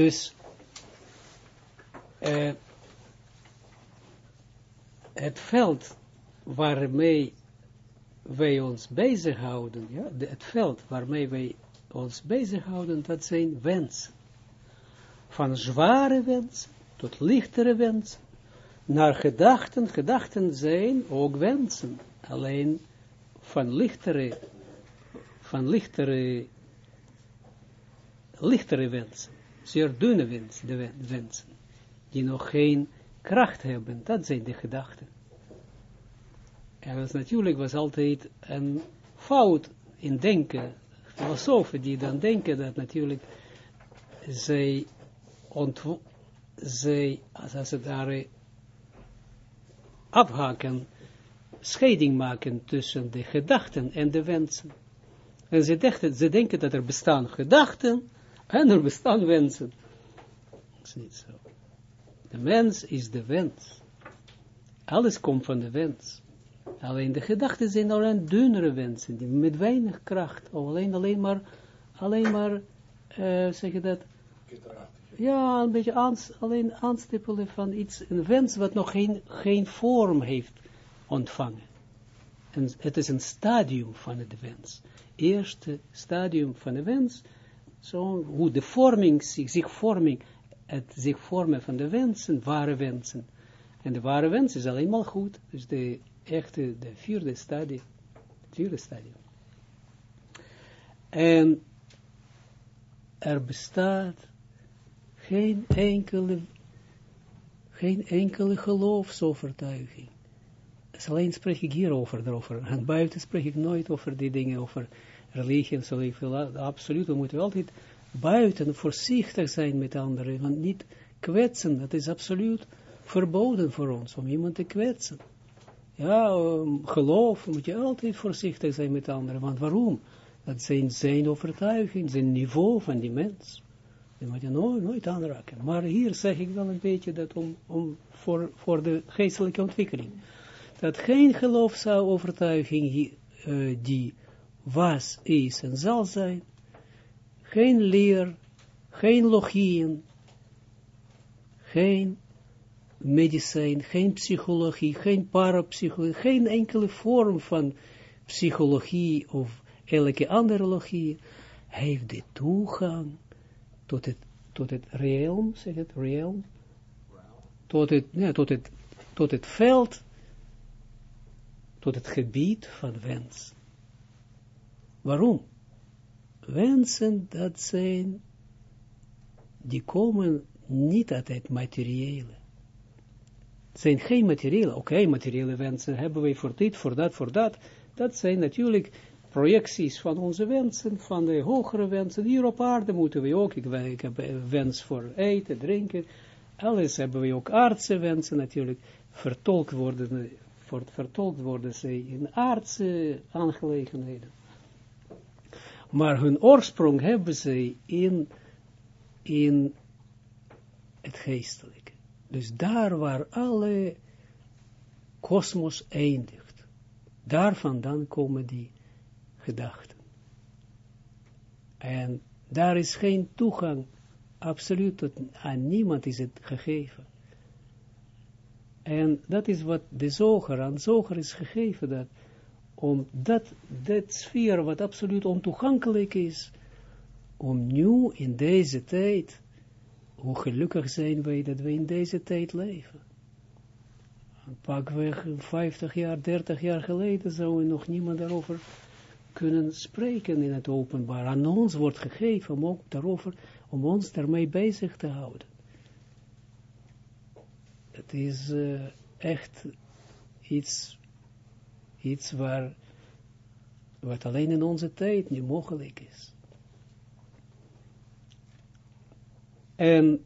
Dus, uh, het veld waarmee wij ons bezighouden, ja, het veld waarmee wij ons bezighouden, dat zijn wensen. Van zware wensen tot lichtere wensen, naar gedachten, gedachten zijn ook wensen, alleen van lichtere, van lichtere, lichtere wensen, zeer dunne de wensen, die nog geen kracht hebben, dat zijn de gedachten. En dat natuurlijk was altijd een fout in denken, filosofen die dan denken dat natuurlijk zij, zij als het ware afhaken, scheiding maken tussen de gedachten en de wensen. En ze, dachten, ze denken dat er bestaan gedachten en er bestaan wensen. Dat is niet zo. De mens is de wens. Alles komt van de wens. Alleen de gedachten zijn alleen dunnere wensen, die met weinig kracht, of alleen, alleen maar, alleen maar, uh, zeg je dat, ja, een beetje aans, alleen aanstippelen van iets, een wens wat nog geen, geen vorm heeft ontvangen. En het is een stadium van de wens. Eerste stadium van de wens, zo, hoe de vorming, zich, zich vorming, het zich vormen van de wensen, ware wensen. En de ware wens is alleen maar goed, dus de echte, de vierde stadium, vierde stadium. En er bestaat geen enkele, geen enkele geloofsovertuiging. Dus alleen spreek ik hierover, erover. En buiten spreek ik nooit over die dingen, over religie en zo. Absoluut, we moeten altijd buiten voorzichtig zijn met anderen, want niet kwetsen, dat is absoluut verboden voor ons, om iemand te kwetsen. Ja, geloof moet je altijd voorzichtig zijn met anderen, want waarom? Dat zijn zijn overtuiging, zijn niveau van die mens. Dat moet je nooit, nooit aanraken. Maar hier zeg ik wel een beetje dat om, om voor, voor de geestelijke ontwikkeling. Dat geen geloofsovertuiging uh, die was, is en zal zijn, geen leer, geen logieën, geen medicijn, geen psychologie, geen parapsychologie, geen enkele vorm van psychologie of elke andere logie, heeft de toegang tot het, tot het realm, zeg het, realm, tot het, ja, tot het, tot het veld, tot het gebied van wens. Waarom? Wensen, dat zijn, die komen niet uit het materiële. Het zijn geen materiële, oké, materiële wensen hebben wij voor dit, voor dat, voor dat. Dat zijn natuurlijk projecties van onze wensen, van de hogere wensen. Hier op aarde moeten we ook, ik, ik heb wens voor eten, drinken, alles hebben we ook aardse wensen natuurlijk, vertolkt worden, vertolkt worden ze in aardse aangelegenheden. Maar hun oorsprong hebben ze in, in het geestelijke. Dus daar waar alle kosmos eindigt, daar vandaan komen die gedachten. En daar is geen toegang, absoluut aan niemand is het gegeven. En dat is wat de zoger, aan zoger is gegeven, dat om dat, dat sfeer wat absoluut ontoegankelijk is, om nu in deze tijd, hoe gelukkig zijn wij dat we in deze tijd leven. Pakweg 50 jaar, 30 jaar geleden zou nog niemand daarover kunnen spreken in het openbaar. Aan ons wordt gegeven om ook daarover, om ons daarmee bezig te houden. Het is uh, echt iets, iets waar, wat alleen in onze tijd niet mogelijk is. En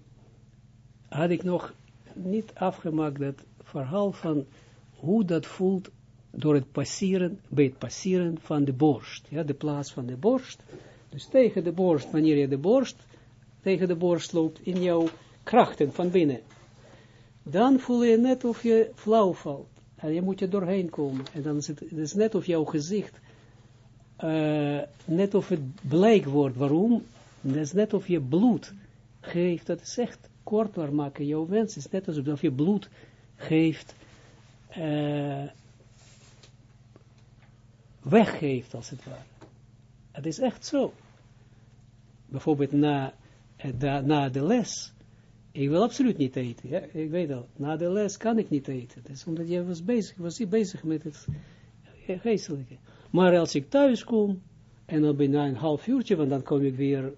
had ik nog niet afgemaakt dat verhaal van hoe dat voelt door het passeren, bij het passeren van de borst. Ja, de plaats van de borst. Dus tegen de borst, wanneer je de borst tegen de borst loopt in jouw krachten van binnen. Dan voel je net of je flauw valt. En je moet je doorheen komen. En dan is het, is net of jouw gezicht, uh, net of het blijk wordt. Waarom? Het is net of je bloed geeft, dat is echt korter maken jouw wens, is net alsof je bloed geeft, uh, weggeeft als het ware. Het is echt zo. Bijvoorbeeld na, eh, na de les, ik wil absoluut niet eten, ik weet al, na de les kan ik niet eten, dat is omdat je was bezig, was bezig met het geestelijke. Maar als ik thuis kom, en dan bijna een half uurtje, want dan kom ik weer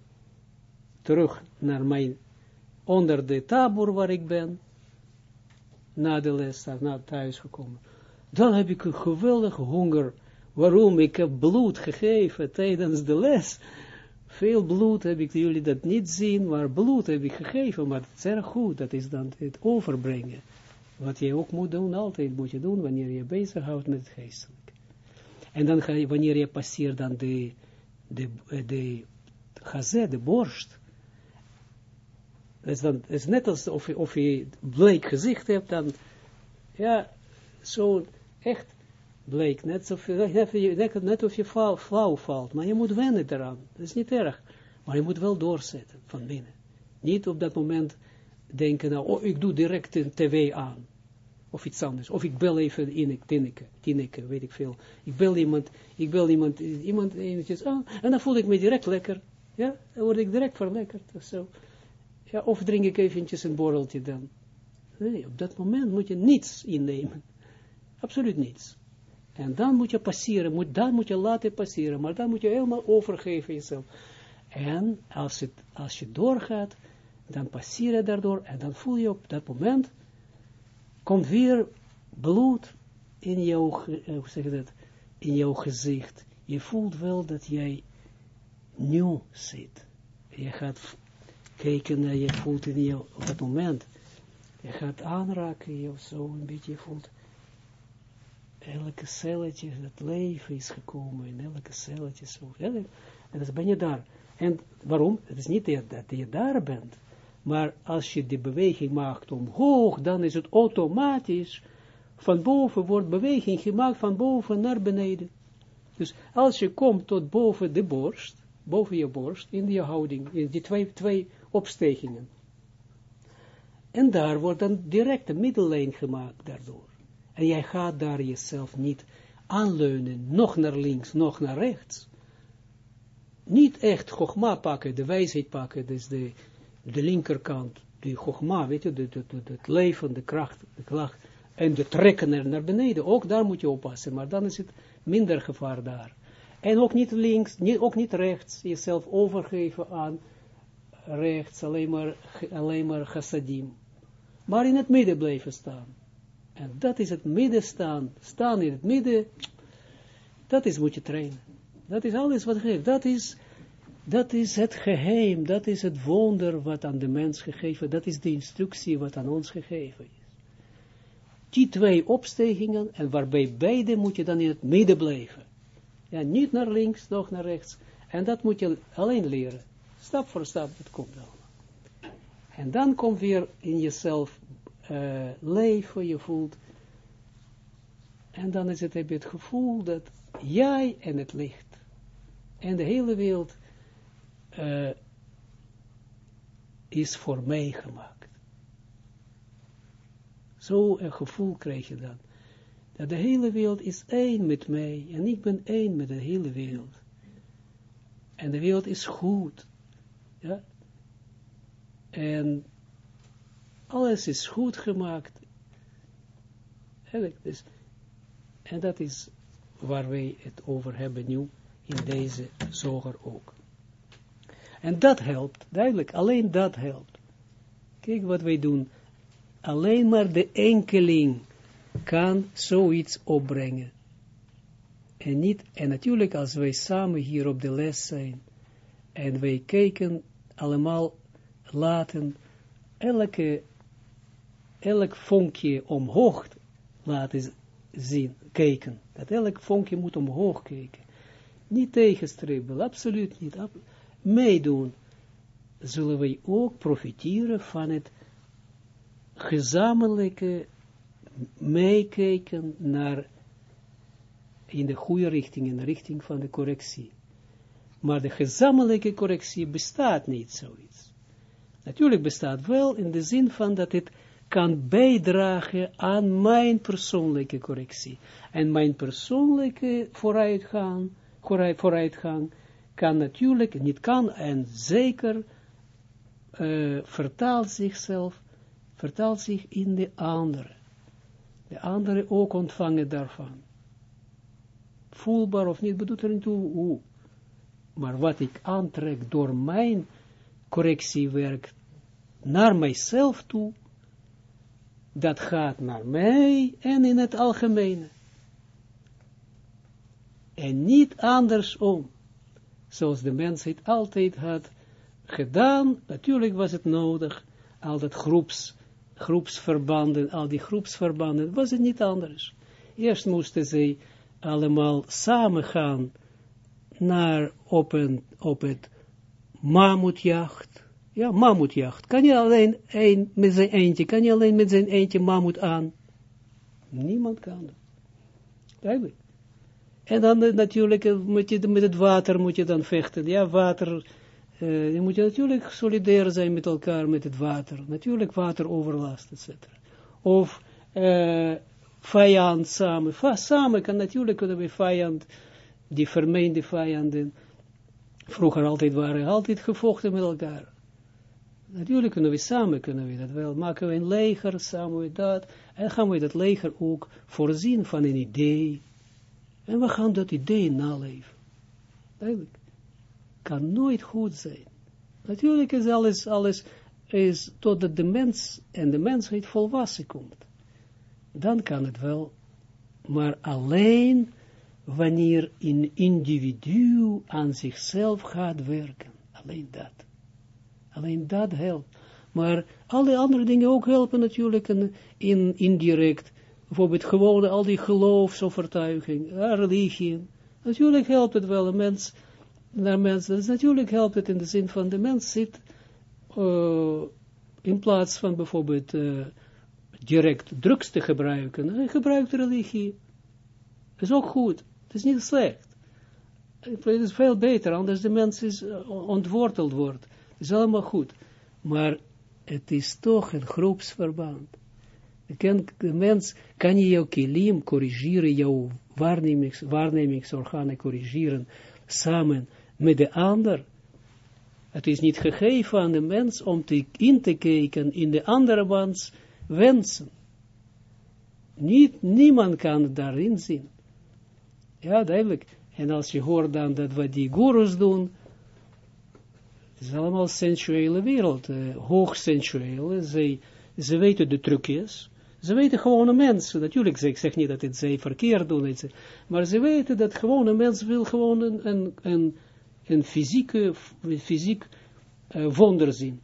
terug naar mijn, onder de tabor waar ik ben, na de les, na thuis gekomen. Dan heb ik een geweldige honger. Waarom? Ik heb bloed gegeven tijdens de les. Veel bloed heb ik, jullie dat niet zien, maar bloed heb ik gegeven, maar het is erg goed, dat is dan het overbrengen. Wat je ook moet doen, altijd moet je doen, wanneer je bezighoudt met het geestelijk. En dan ga je, wanneer je passeert dan de, de, de gazet, de borst, is dan, is net als of je, of je bleek gezicht hebt, dan, ja, zo echt bleek, net, of net, net of je flauw, flauw valt, maar je moet wennen eraan, dat is niet erg, maar je moet wel doorzetten van binnen. Niet op dat moment denken, nou, oh, ik doe direct een tv aan of iets anders. Of ik bel even in Tineke, Tineke, weet ik veel. Ik bel iemand, ik bel iemand, iemand eventjes aan, ah, en dan voel ik me direct lekker. Ja, dan word ik direct verlekkerd of zo. Ja, of drink ik eventjes een borreltje dan. Nee, op dat moment moet je niets innemen. Absoluut niets. En dan moet je passeren, moet, dan moet je laten passeren, maar dan moet je helemaal overgeven jezelf. En als, het, als je doorgaat, dan passeer je daardoor en dan voel je op dat moment komt weer bloed in jouw, uh, hoe zeg dat, in jouw gezicht. Je voelt wel dat jij nieuw zit. Je gaat kijken naar je voelt in jou, op dat moment. Je gaat aanraken, je zo een beetje voelt. Elke celletje, dat leven is gekomen in elke celletje zo. En dan ben je daar. En waarom? Het is niet dat je daar bent. Maar als je die beweging maakt omhoog, dan is het automatisch, van boven wordt beweging gemaakt van boven naar beneden. Dus als je komt tot boven de borst, boven je borst, in die houding, in die twee, twee opstegingen. En daar wordt dan direct een middellijn gemaakt daardoor. En jij gaat daar jezelf niet aanleunen, nog naar links, nog naar rechts. Niet echt gogma pakken, de wijsheid pakken, dus de de linkerkant, die gogma, weet je, het leven, de kracht, de kracht, en de trekken er naar beneden, ook daar moet je oppassen, maar dan is het minder gevaar daar. En ook niet links, niet, ook niet rechts, jezelf overgeven aan rechts, alleen maar, alleen maar chassadim. Maar in het midden blijven staan. En dat is het midden staan, staan in het midden, dat is moet je trainen. Dat is alles wat geeft. Dat is dat is het geheim, dat is het wonder wat aan de mens gegeven, dat is de instructie wat aan ons gegeven is. Die twee opstegingen, en waarbij beide moet je dan in het midden blijven. Ja, niet naar links, nog naar rechts. En dat moet je alleen leren. Stap voor stap, dat komt allemaal. En dan komt weer in jezelf uh, leven, je voelt. En dan is het, heb je het gevoel dat jij en het licht en de hele wereld uh, is voor mij gemaakt. Zo een gevoel krijg je dan. Dat de hele wereld is één met mij en ik ben één met de hele wereld. En de wereld is goed. Ja. En alles is goed gemaakt. Dus, en dat is waar wij het over hebben nu in deze zoger ook. En dat helpt, duidelijk, alleen dat helpt. Kijk wat wij doen. Alleen maar de enkeling kan zoiets opbrengen. En niet, en natuurlijk als wij samen hier op de les zijn, en wij kijken allemaal, laten elke, elk vonkje omhoog laten zien, kijken. Dat elk vonkje moet omhoog kijken. Niet tegenstribbelen, absoluut niet meedoen, zullen wij ook profiteren van het gezamenlijke meekijken naar in de goede richting, in de richting van de correctie. Maar de gezamenlijke correctie bestaat niet zoiets. Natuurlijk bestaat wel in de zin van dat het kan bijdragen aan mijn persoonlijke correctie. En mijn persoonlijke vooruitgang, vooruitgang kan natuurlijk, niet kan en zeker uh, vertaalt zichzelf, vertaalt zich in de andere. De andere ook ontvangen daarvan. Voelbaar of niet, bedoelt er niet toe hoe. Maar wat ik aantrek door mijn correctiewerk naar mijzelf toe, dat gaat naar mij en in het algemene. En niet andersom, zoals de mensheid altijd had gedaan. Natuurlijk was het nodig, al dat groeps, groepsverbanden, al die groepsverbanden, was het niet anders. Eerst moesten ze allemaal samen gaan naar op, een, op het mammoetjacht. Ja, mammoetjacht. Kan je alleen een, met zijn eentje, kan je alleen met zijn eentje mammoet aan? Niemand kan dat. Duidelijk. En dan uh, natuurlijk uh, moet je, met het water moet je dan vechten. Ja, water, uh, je moet je natuurlijk solidair zijn met elkaar, met het water. Natuurlijk wateroverlast, etc. Of vijand samen. samen kan natuurlijk kunnen we vijand die vermeende vijanden, vroeger altijd waren, altijd gevochten met elkaar. Natuurlijk kunnen we samen, kunnen we dat wel, maken we een leger, samen met dat, en gaan we dat leger ook voorzien van een idee, en we gaan dat idee naleven. Duidelijk. Kan nooit goed zijn. Natuurlijk is alles, alles, is totdat de mens en de mensheid volwassen komt. Dan kan het wel, maar alleen wanneer een individu aan zichzelf gaat werken. Alleen dat. Alleen dat helpt. Maar alle andere dingen ook helpen natuurlijk in, in indirect. Bijvoorbeeld gewoon al die geloofsovertuiging, religie. Natuurlijk helpt het wel een mens naar mens. Dus natuurlijk helpt het in de zin van de mens zit uh, in plaats van bijvoorbeeld uh, direct drugs te gebruiken. Hij gebruikt religie. Dat is ook goed. Het is niet slecht. Het is veel beter, anders de mens is ontworteld wordt. Is allemaal goed. Maar het is toch een groepsverband. De mens kan je jouw kilim corrigeren, jouw waarnemings, waarnemingsorganen corrigeren, samen met de ander. Het is niet gegeven aan de mens om te, in te kijken in de andere mans wensen. Niet, niemand kan daarin zien. Ja, duidelijk. En als je hoort dan dat wat die gurus doen, het is allemaal sensuele wereld, uh, hoog sensueel. Ze, weten de trucjes. Ze weten gewone mensen, natuurlijk, ik zeg niet dat het zij verkeerd doen, maar ze weten dat gewone mens wil gewoon een, fysieke, fysiek uh, wonder zien.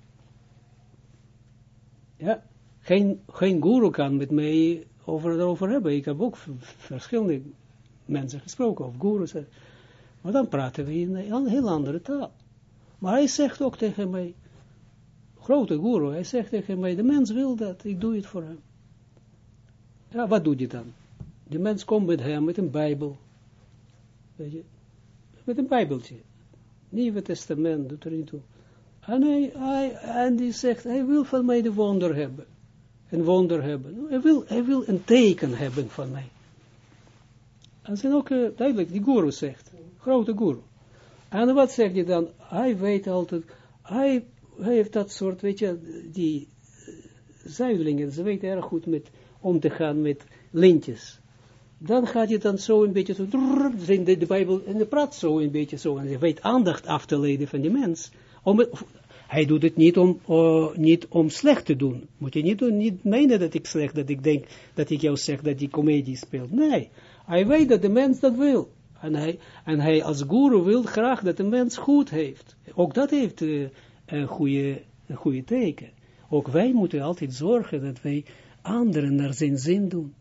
Ja, geen, geen guru kan met mij over, erover hebben. Ik heb ook verschillende mensen gesproken, of gurus. Maar dan praten we in een heel andere taal. Maar hij zegt ook tegen mij, grote guru, hij zegt tegen mij, de mens wil dat, ik doe het voor hem. Ja, wat doet hij dan? De mens komt met hem, met een bijbel. Weet je, met een bijbeltje. Nieuwe testament, doet er niet toe. En, hij, en zegt, hij wil van mij de wonder hebben. Een wonder hebben. Hij wil, hij wil een teken hebben van mij. En zijn ook uh, duidelijk, die guru zegt, grote guru. En wat zegt hij dan? Hij weet altijd, hij, hij heeft dat soort, weet je, die zuidelingen, ze weten erg goed met om te gaan met lintjes. Dan gaat je dan zo een beetje zo, in de, de Bijbel, en de praat zo een beetje zo, en je weet aandacht af te leiden van die mens. Om hij doet het niet om, niet om slecht te doen. Moet je niet, doen, niet menen dat ik slecht, dat ik denk, dat ik jou zeg dat die comedie speelt. Nee, hij weet dat de mens dat wil. En hij, en hij als guru wil graag dat de mens goed heeft. Ook dat heeft uh, een, goede, een goede teken. Ook wij moeten altijd zorgen dat wij anderen naar zijn zin doen.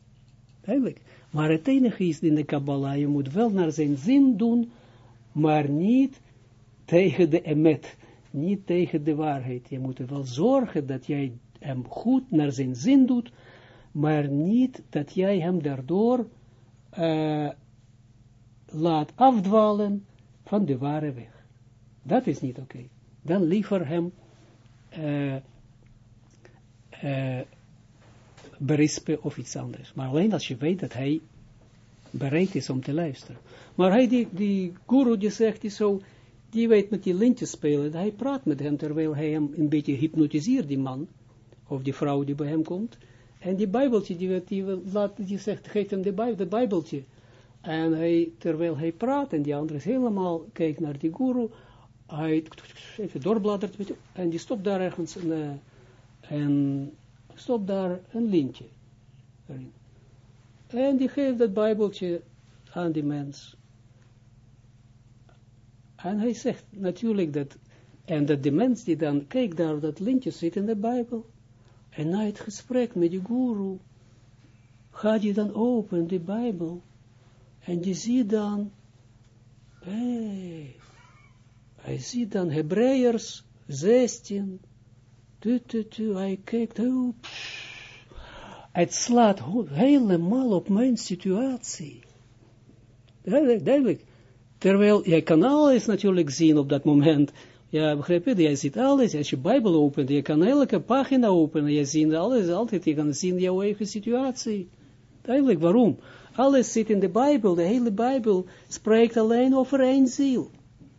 Eigenlijk. Maar het enige is in de Kabbalah, je moet wel naar zijn zin doen, maar niet tegen de emet, niet tegen de waarheid. Je moet wel zorgen dat jij hem goed naar zijn zin doet, maar niet dat jij hem daardoor uh, laat afdwalen van de ware weg. Dat is niet oké. Dan liever hem uh, berispen of iets anders. Maar alleen als je weet dat hij bereid is om te luisteren. Maar hij, die, die guru, die zegt, die zo, die weet met die lintjes spelen, hij praat met hem, terwijl hij hem een beetje hypnotiseert, die man, of die vrouw die bij hem komt. En die bijbeltje, die, die, laat, die zegt, geef hem de, bij, de bijbeltje. En hij, terwijl hij praat, en die andere is helemaal, kijkt naar die guru, hij even doorbladert, en die stopt daar ergens een, uh, en stopt daar een lintje. En die geeft dat bijbeltje aan die mens. En hij zegt natuurlijk dat, en dat de mens die dan, kijk daar, dat lintje zit in de Bijbel. En na het gesprek met de guru, gaat je dan open de Bijbel. En je ziet dan, hey, hij ziet dan Hebreërs 16, tu, tu, tu, hij kijkt, oh, het slaat helemaal op mijn situatie. Duidelijk, duidelijk. Terwijl, jij kan alles natuurlijk zien op dat moment. Ja, begrijp je? Jij ziet alles. Als je Bijbel opent, je kan elke pagina openen. Je ziet alles, altijd. Je kan zien jouw eigen situatie. Duidelijk, waarom? Alles zit in de Bijbel. De hele Bijbel spreekt alleen over één ziel.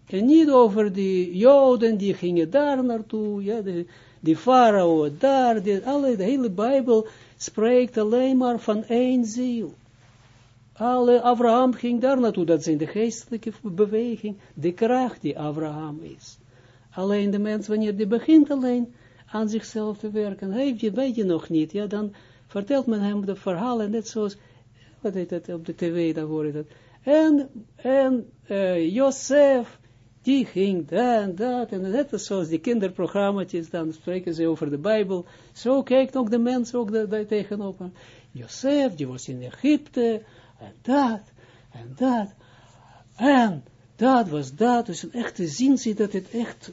En niet over die Joden, die gingen daar naartoe. Ja, de, die farao daar. De, alle, de hele Bijbel spreekt alleen maar van één ziel. Alle, Abraham ging daar naartoe, dat in de geestelijke beweging, de kracht die Abraham is. Alleen de mens, wanneer die begint alleen aan zichzelf te werken, heeft je, weet je nog niet, ja, dan vertelt men hem de verhalen, net zoals, wat heet het, op de tv, dan hoor je dat. En, en uh, Joseph, die ging dat en dat, en net zoals die kinderprogramma's, dan spreken ze over de Bijbel, zo kijkt ook de mens ook daar tegenop. Joseph, die was in Egypte, en dat, en dat, en dat was dat, dus een echte zin ziet dat het echt,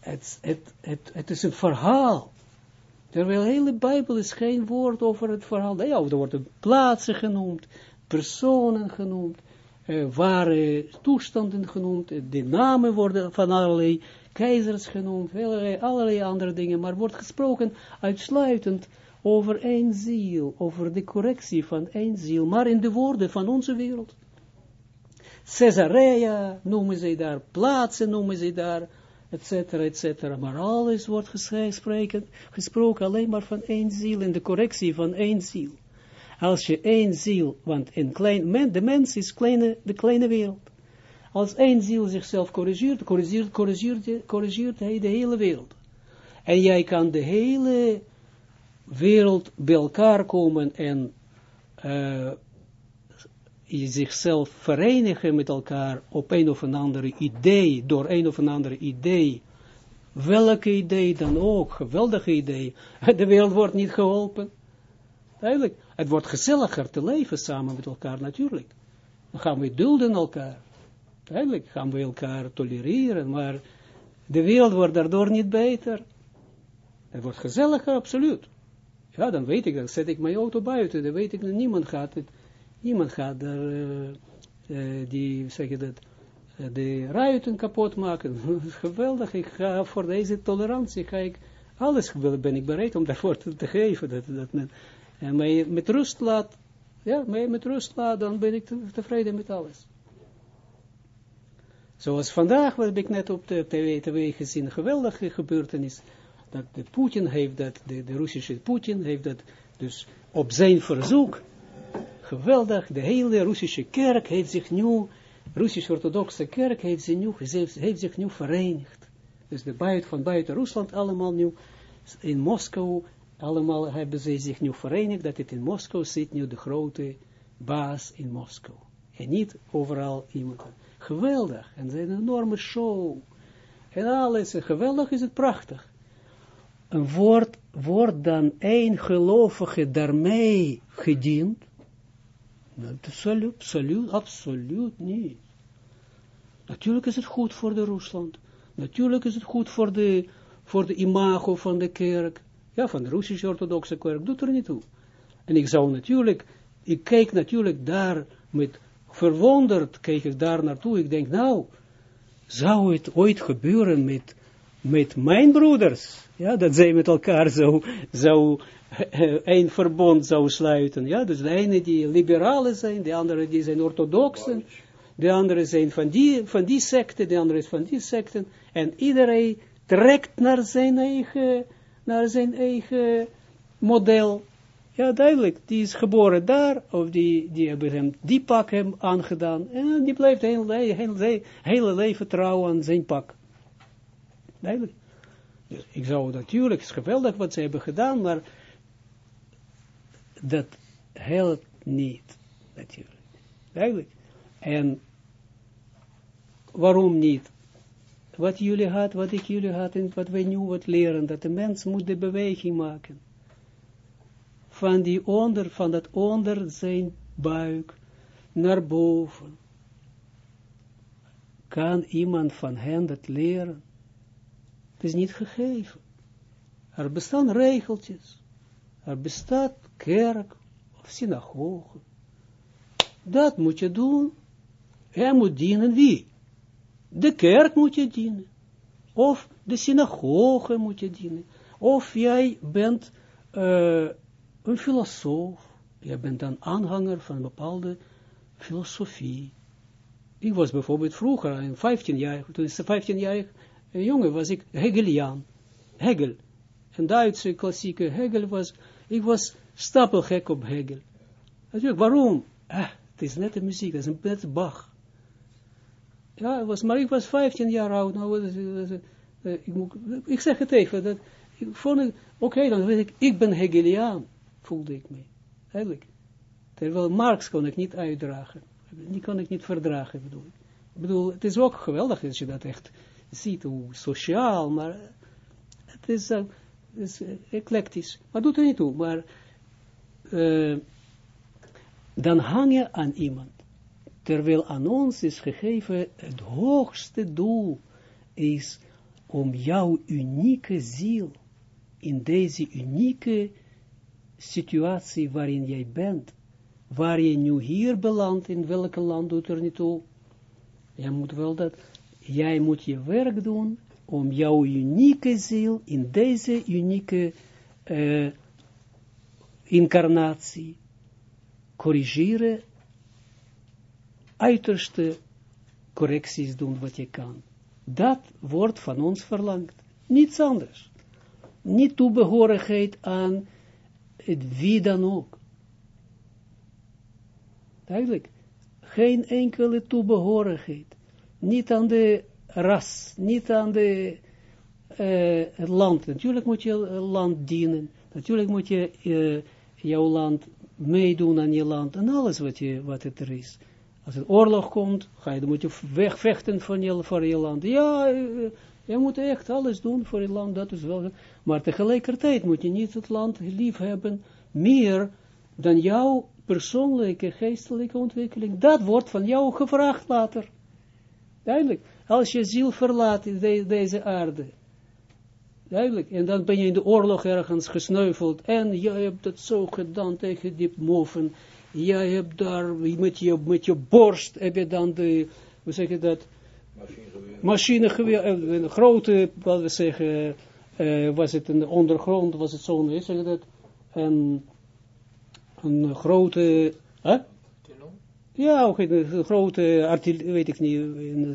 het, het, het, het is een verhaal. Terwijl de hele Bijbel is geen woord over het verhaal. Ja, er worden plaatsen genoemd, personen genoemd, uh, ware toestanden genoemd, de namen worden van allerlei keizers genoemd, allerlei, allerlei andere dingen, maar wordt gesproken uitsluitend over één ziel, over de correctie van één ziel, maar in de woorden van onze wereld. Caesarea noemen ze daar, plaatsen noemen ze daar, etcetera, etcetera. Maar alles wordt gesproken, gesproken alleen maar van één ziel, in de correctie van één ziel. Als je één ziel, want in klein, men, de mens is kleine, de kleine wereld. Als één ziel zichzelf corrigeert, corrigeert, corrigeert, corrigeert hij de hele wereld. En jij kan de hele wereld bij elkaar komen en uh, zichzelf verenigen met elkaar op een of een ander idee, door een of een ander idee, welke idee dan ook, geweldige idee, de wereld wordt niet geholpen. Duidelijk, het wordt gezelliger te leven samen met elkaar natuurlijk. Dan gaan we dulden elkaar. Duidelijk, gaan we elkaar tolereren, maar de wereld wordt daardoor niet beter. Het wordt gezelliger, absoluut. Ja, dan weet ik, dan zet ik mijn auto buiten, dan weet ik dat niemand gaat het, niemand gaat daar, uh, die, zeg je dat, uh, de ruiten kapot maken. Geweldig, ik ga voor deze tolerantie, ga ik, alles ben ik bereid om daarvoor te, geven, dat, dat men, en mij met rust laat, ja, mij met rust laat, dan ben ik te, tevreden met alles. Zoals vandaag, wat heb ik net op de tv, tv gezien, geweldige gebeurtenis, dat de Poetin heeft dat, de, de Russische Poetin heeft dat, dus op zijn verzoek, geweldig, de hele Russische kerk heeft zich nu, Russisch-orthodoxe kerk heeft zich, nu, heeft, zich nu verenigd. Dus de buiten, van buiten Rusland allemaal nu, in Moskou, allemaal hebben ze zich nu verenigd, dat het in Moskou zit nu de grote baas in Moskou. En niet overal iemand. Geweldig. En het is een enorme show. En alles, geweldig is het prachtig een woord, wordt dan één gelovige daarmee gediend? Absoluut, absoluut, absoluut niet. Natuurlijk is het goed voor de Rusland. Natuurlijk is het goed voor de, voor de imago van de kerk. Ja, van de Russische orthodoxe kerk. Doet er niet toe. En ik zou natuurlijk, ik kijk natuurlijk daar met verwonderd, kijk ik daar naartoe. Ik denk, nou, zou het ooit gebeuren met met mijn broeders, ja, dat zij met elkaar zou, zou een verbond zou sluiten, ja, dus de ene die liberalen zijn, de andere die zijn orthodoxen, de andere zijn van die, van die secte, de andere is van die secten, en iedereen trekt naar zijn eigen, naar zijn eigen model, ja, duidelijk, die is geboren daar, of die, die hebben hem, die pak hem aangedaan, en die blijft heel, heel, heel, hele leven trouw aan zijn pak. Duidelijk. Dus ik zou natuurlijk, het is geweldig wat ze hebben gedaan, maar dat helpt niet, natuurlijk. Duidelijk. En waarom niet? Wat jullie had, wat ik jullie had, en wat wij nu wat leren, dat de mens moet de beweging maken van die onder, van dat onder zijn buik naar boven. Kan iemand van hen dat leren? Het is niet gegeven. Er bestaan regeltjes. Er bestaat kerk of synagoge. Dat moet je doen. Hij moet dienen wie? De kerk moet je dienen. Of de synagoge moet je dienen. Of jij bent uh, een filosoof, je bent een aanhanger van een bepaalde filosofie. Ik was bijvoorbeeld vroeger, in 15 jaar, toen ik 15 jaar jongen was ik Hegeliaan. Hegel. Een Duitse klassieke Hegel was, ik was stapelgek op Hegel. Natuurlijk, waarom? Ah, het is net de muziek, het is net Bach. Ja, was, maar ik was 15 jaar oud, nou, uh, ik, moet, ik zeg het even, dat, ik vond oké, dan weet ik, ik ben Hegeliaan voelde ik me. Eigenlijk. Terwijl Marx kon ik niet uitdragen. Die kon ik niet verdragen, bedoel ik. Ik bedoel, het is ook geweldig als je dat echt ziet, hoe sociaal, maar het is, uh, is eclectisch. Maar doet er niet toe, maar uh, dan hang je aan iemand. Terwijl aan ons is gegeven, het hoogste doel is om jouw unieke ziel in deze unieke situatie waarin jij bent, waar je nu hier belandt, in welke land doet er niet toe. Jij moet wel dat, jij moet je werk doen om jouw unieke ziel in deze unieke uh, incarnatie corrigeren, uiterste correcties doen wat je kan. Dat wordt van ons verlangd. Niets anders. Niet toebehorigheid aan het wie dan ook. Duidelijk. Geen enkele toebehorigheid. Niet aan de ras, niet aan de, uh, het land. Natuurlijk moet je land dienen. Natuurlijk moet je uh, jouw land meedoen aan je land. En alles wat, je, wat het er is. Als er oorlog komt, ga je, dan moet je wegvechten van je, voor je land. Ja, je moet echt alles doen voor je land, dat is wel. Maar tegelijkertijd moet je niet het land lief hebben, meer dan jouw persoonlijke geestelijke ontwikkeling. Dat wordt van jou gevraagd later. Duidelijk. Als je ziel verlaat in deze aarde. Duidelijk. En dan ben je in de oorlog ergens gesneuveld. En jij hebt dat zo gedaan tegen die moven. Jij hebt daar met je, met je borst heb je dan de, hoe zeg je dat? machinegeweer, eh, een grote, wat we zeggen, uh, was het een ondergrond, was het zo'n, zeg dat, een, een grote, hè? Ja, ook een grote artillerie, weet ik niet,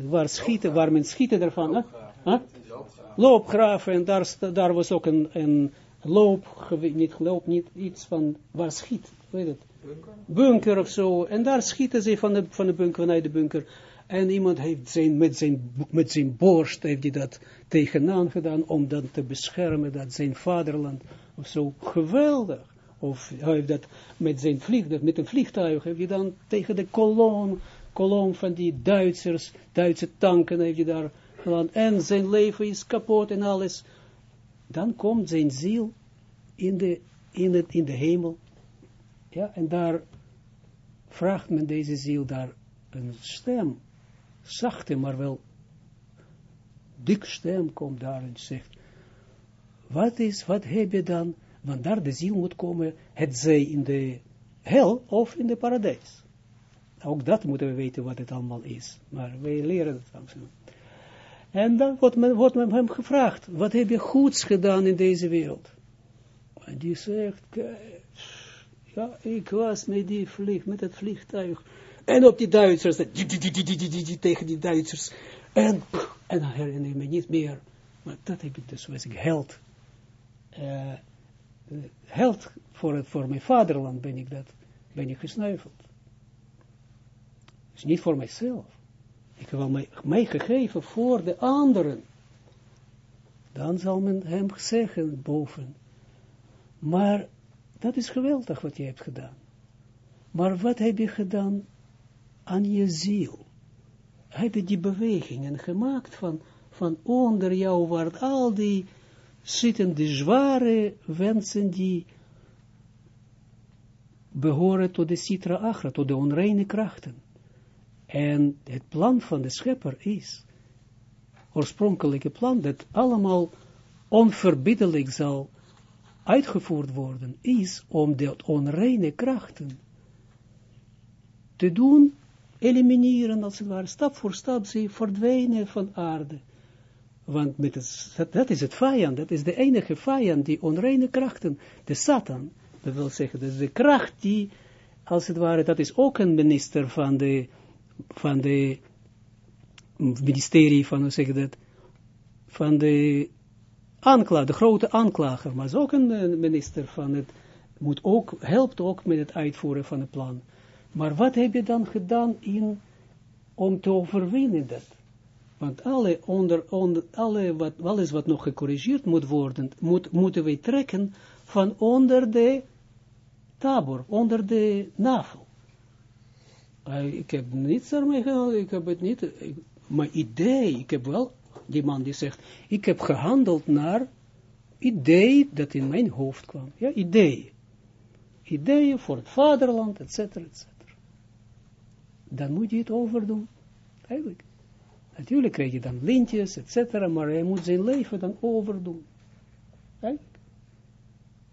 waar schieten, waar men schieten ervan, hè? Huh? En daar, daar was ook een, een loop, niet loop, niet iets van, waar schiet, weet het? Bunker? Bunker of zo, en daar schieten ze van de, van de bunker, vanuit de bunker. En iemand heeft zijn, met, zijn, met zijn borst heeft hij dat tegenaan gedaan om dan te beschermen dat zijn vaderland of zo geweldig. Of hij heeft dat met zijn vliegtuig, met een vliegtuig, heeft hij dan tegen de kolom, kolom van die Duitsers, Duitse tanken heeft hij daar gedaan. En zijn leven is kapot en alles. Dan komt zijn ziel in de, in het, in de hemel. Ja, en daar vraagt men deze ziel daar een stem zachte, maar wel dik stem komt daar en zegt, wat is, wat heb je dan, want daar de ziel moet komen, het zij in de hel of in de paradijs. Ook dat moeten we weten wat het allemaal is, maar wij leren het langzaam. En dan wordt, men, wordt men hem gevraagd, wat heb je goeds gedaan in deze wereld? En die zegt, ja, ik was met die vlieg, met het vliegtuig, en op die Duitsers, tegen die Duitsers, en, en dan herinner ik me niet meer, maar dat heb ik dus, was ik held, uh, held voor, het, voor mijn vaderland ben ik dat, ben ik gesneuveld. Dus niet voor mijzelf. Ik heb wel mij, mij gegeven voor de anderen. Dan zal men hem zeggen boven. Maar dat is geweldig wat je hebt gedaan. Maar wat heb je gedaan aan je ziel? Heb je die bewegingen gemaakt van, van onder jou, waar al die zitten, die zware wensen die behoren tot de citra achra, tot de onreine krachten. En het plan van de schepper is, oorspronkelijke plan, dat allemaal onverbiddelijk zal uitgevoerd worden, is om de onreine krachten te doen, elimineren, als het ware, stap voor stap, ze verdwijnen van aarde. Want met het, dat is het vijand, dat is de enige vijand, die onreine krachten, de Satan, dat wil zeggen, dat is de kracht die, als het ware, dat is ook een minister van de van de ministerie van, hoe zeg dat, van de aanklager, de grote aanklager, maar is ook een minister van het, moet ook, helpt ook met het uitvoeren van het plan. Maar wat heb je dan gedaan in, om te overwinnen dat? Want alle onder, onder, alle wat, alles wat nog gecorrigeerd moet worden, moet, moeten wij trekken van onder de tabor, onder de navel ik heb niets ermee gedaan, ik heb het niet, mijn idee, ik heb wel, die man die zegt, ik heb gehandeld naar idee dat in mijn hoofd kwam. Ja, ideeën. Ideeën voor het vaderland, et cetera, et cetera. Dan moet je het overdoen. Eigenlijk. Natuurlijk krijg je dan lintjes, et maar hij moet zijn leven dan overdoen.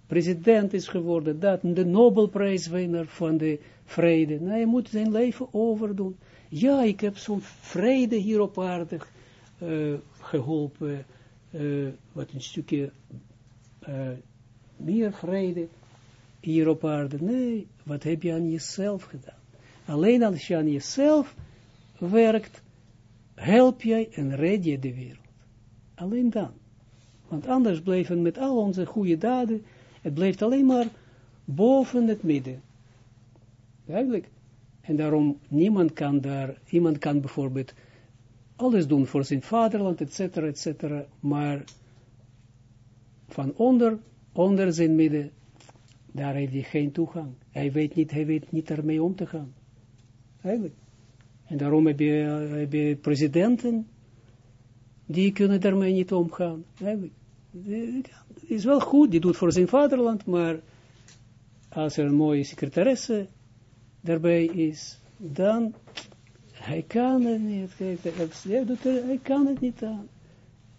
President is geworden, dat, de Nobelprijswinnaar van de vrede. Nee, hij moet zijn leven overdoen. Ja, ik heb zo'n vrede hier op aarde uh, geholpen, uh, wat een stukje uh, meer vrede hier op aarde. Nee, wat heb je aan jezelf gedaan? Alleen als je aan jezelf werkt, help jij en red je de wereld. Alleen dan. Want anders blijven met al onze goede daden, het blijft alleen maar boven het midden. Duidelijk. En daarom, niemand kan daar, iemand kan bijvoorbeeld alles doen voor zijn vaderland, et cetera, et cetera, maar van onder, onder zijn midden, daar heeft hij geen toegang. Hij weet niet, hij weet niet ermee om te gaan. Eigenlijk. En daarom heb je, presidenten, die kunnen daarmee niet omgaan. Is wel goed, die doet voor zijn vaderland, maar als er een mooie secretaresse daarbij is, dan hij kan het niet, hij, doet er, hij kan het niet aan.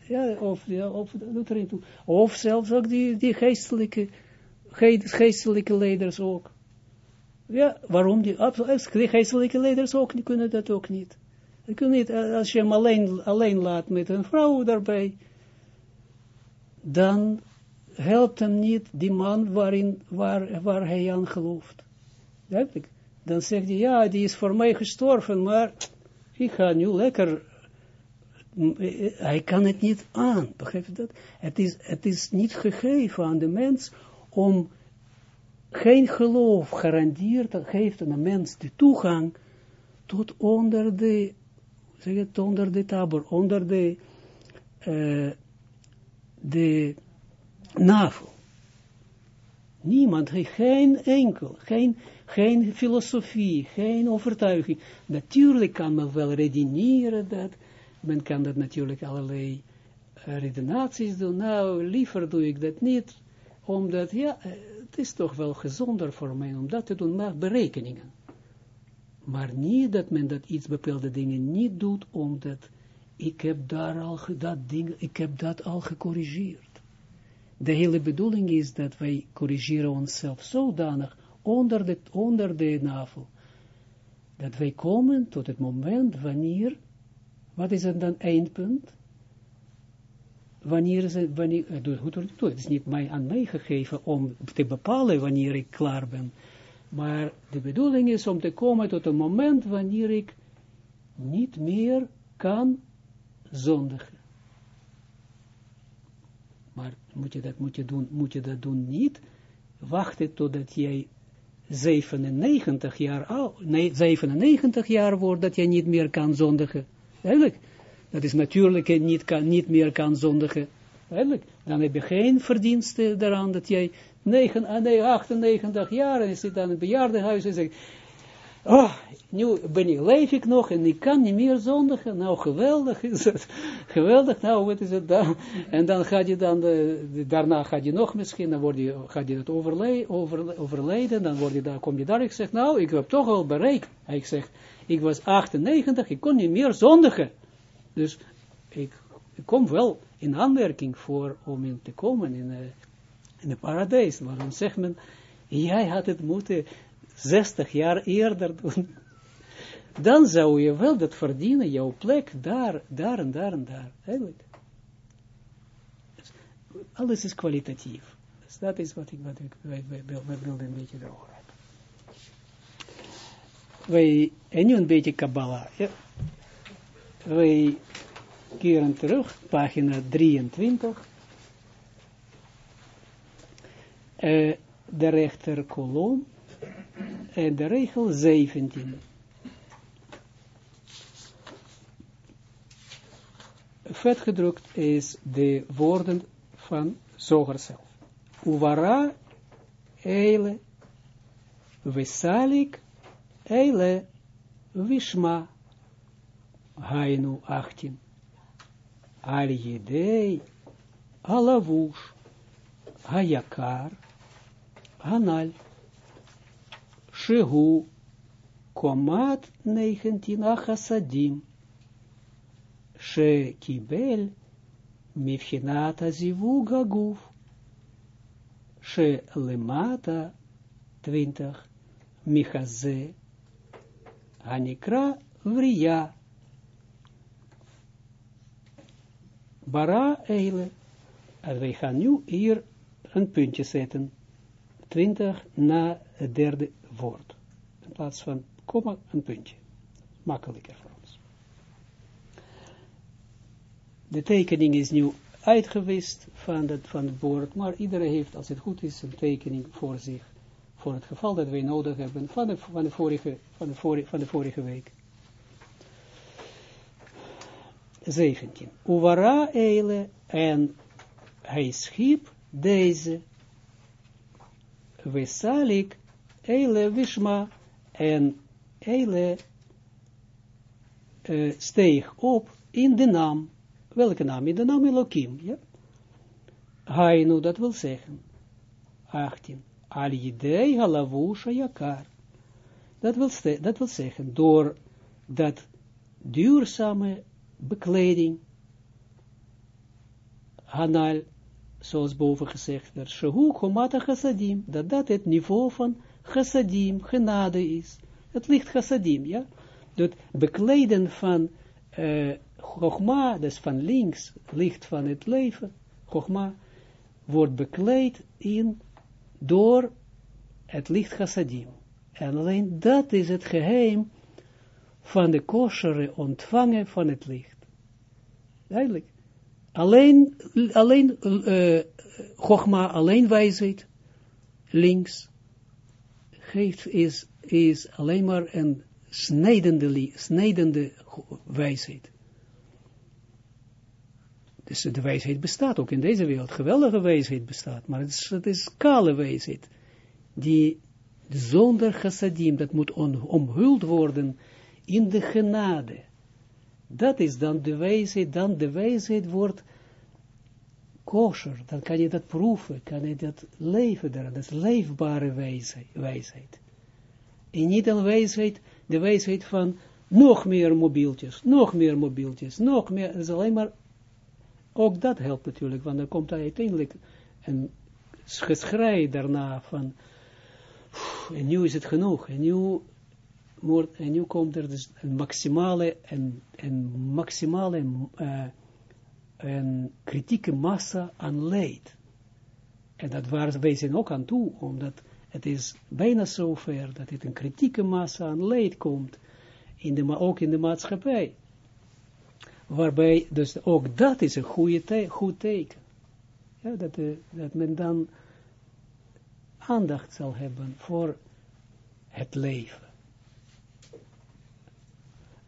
Ja, of, ja, of doet er toe. Of zelfs ook die, die geestelijke, geestelijke leiders ook. Ja, waarom die, die geestelijke leiders ook, die kunnen dat ook niet. Die kunnen niet, als je hem alleen, alleen laat met een vrouw daarbij, dan helpt hem niet die man waarin, waar, waar hij aan gelooft. Duidelijk dan zegt hij, ja, die is voor mij gestorven, maar ik ga nu lekker, hij kan het niet aan, begrijp je dat? Het is, het is niet gegeven aan de mens om geen geloof garandeert, geeft de mens de toegang tot onder de, zeg het, onder de tabor, onder de, uh, de navel. Niemand geen enkel, geen geen filosofie, geen overtuiging. Natuurlijk kan men wel redeneren dat, men kan dat natuurlijk allerlei uh, redenaties doen. Nou, liever doe ik dat niet, omdat, ja, eh, is toch wel gezonder voor mij om dat te doen, maar berekeningen. Maar niet dat men dat iets bepaalde dingen niet doet, omdat ik heb daar al dat ding, ik heb dat al gecorrigeerd. De hele bedoeling is dat wij corrigeren onszelf zodanig onder de, onder de navel. Dat wij komen tot het moment wanneer, wat is het dan eindpunt? Wanneer ze, wanneer, goed, het is niet mij, aan mij gegeven om te bepalen wanneer ik klaar ben. Maar de bedoeling is om te komen tot een moment wanneer ik niet meer kan zondigen. Maar moet je dat, moet je doen, moet je dat doen niet wachten totdat jij 97 jaar oud, nee, 97 jaar wordt, dat jij niet meer kan zondigen. Eigenlijk. Dat is natuurlijk niet, kan, niet meer kan zondigen. Dan heb je geen verdienste daaraan dat jij 9, 98 jaar en je zit aan een bejaardenhuis en zegt, oh, nu ben ik, leef ik nog en ik kan niet meer zondigen. Nou, geweldig is het. Geweldig, nou, wat is het dan? En dan gaat je dan, de, daarna gaat je nog misschien, dan word je, gaat je het overle over, overleden, dan word je daar, kom je daar, ik zeg, nou, ik heb toch al bereikt. Hij zegt, ik was 98, ik kon niet meer zondigen. Dus ik, ik kom wel in aanmerking voor om in te komen in, uh, in de paradijs. Waarom zegt men, jij had het moeten 60 jaar eerder doen, dan zou je wel dat verdienen, jouw plek daar, daar en daar en daar. Eigenlijk. Dus alles is kwalitatief. Dus dat is wat ik, wat ik wilden een beetje erover hebben. Wij, en nu een beetje Kabbalah. Wij keren terug, pagina 23. Uh, de rechter kolom en de regel 17. Vet gedrukt is de woorden van Zoger zelf. Uvara eile vesalik eile vishma hainu 18. Al jedei alavush hayakar hanal Shehu Komat 19 Achasadim She Kibel Mivchinat Azivug Aguf She Lemata 20 Michaze Hanikra Vria Bara Eile en wij gaan nu hier een puntje zetten. 20 na het derde woord. In plaats van komma, een puntje. Makkelijker voor ons. De tekening is nu uitgewist van het, van het woord, maar iedereen heeft, als het goed is, een tekening voor zich, voor het geval dat wij nodig hebben, van van de, vorige, van de, vorige, van de vorige week. 17. Uvara eile, en hij schiep deze, Vesalik Eile Vishma en Eile uh, steeg op in de naam. Welke naam? In de naam Elohim. Ja? Hainu, dat wil zeggen. 18. Al Yidei Halavusha Yakar. Dat wil, dat wil zeggen, door dat duurzame bekleding, Hanal, zoals boven gezegd werd, Shehu Chassadim, dat dat het niveau van chassadim, genade is. Het licht chassadim, ja. Dat bekleden van uh, Chogma, dus van links, licht van het leven, Chogma, wordt bekleed in, door het licht chassadim. En alleen dat is het geheim van de koshere ontvangen van het licht. Duidelijk. Alleen, alleen uh, alleen wijsheid, links, geeft is, is alleen maar een snijdende, snijdende wijsheid. Dus de wijsheid bestaat ook in deze wereld. Geweldige wijsheid bestaat. Maar het is, het is kale wijsheid. Die zonder chassadim, dat moet omhuld worden in de genade. Dat is dan de wijsheid, dan de wijsheid wordt kosher, dan kan je dat proeven, kan je dat leven dat is leefbare wijsheid. En niet een wijsheid, de wijsheid van nog meer mobieltjes, nog meer mobieltjes, nog meer, dat is alleen maar, ook dat helpt natuurlijk, want dan komt uiteindelijk een geschrei daarna van, en nu is het genoeg, en nu, en nu komt er dus een maximale, en, een maximale, uh, een kritieke massa aan leed. En dat waar wij zijn ook aan toe, omdat het is bijna zover dat het een kritieke massa aan leed komt, in de, ook in de maatschappij. Waarbij, dus ook dat is een goede goed teken. Ja, dat, uh, dat men dan aandacht zal hebben voor het leven.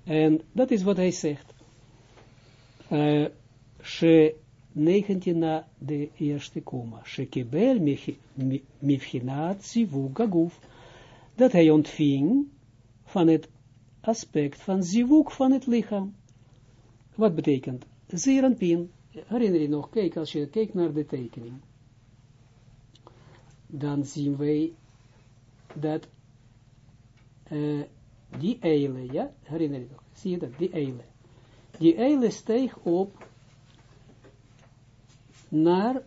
En dat is wat hij zegt. Uh, she 19 na de eerste aguf. Dat hij ontving van het aspect van zivug van het lichaam. Wat betekent? Zeranpin. Herinner je nog, kijk, als je kijkt naar de tekening. Dan zien wij dat uh, die eile, ja, herinner je nog, zie je dat, die eile. Die eile steeg op naar,